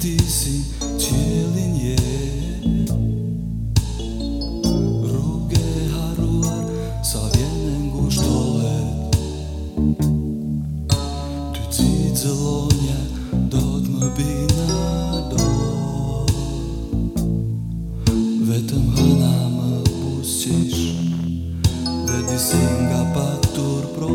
ti si qëllin je Rrugë e haruar sa vjene ngushtohet Ty cizë zëlonja do të më bina do Vetëm hëna më pusqish Dhe nga pak pro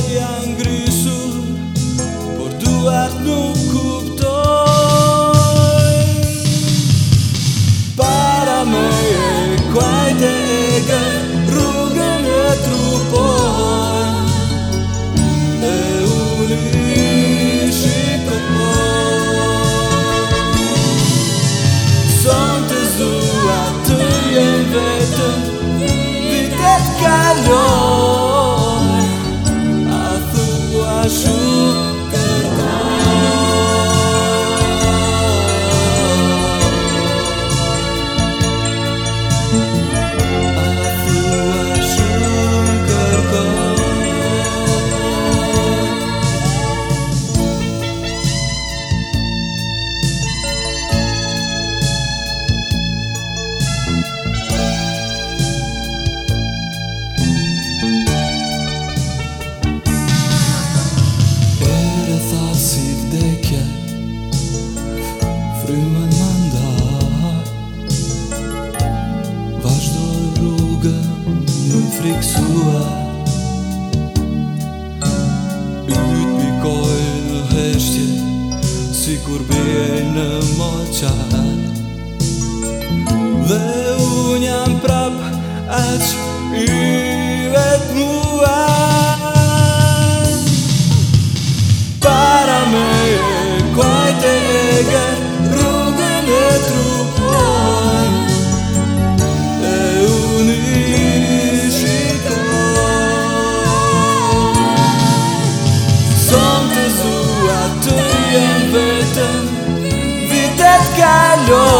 calor. tua Ytë mi kojë në heshtje Si kur bje në moqar Dhe unë jam prap aq ytë calor.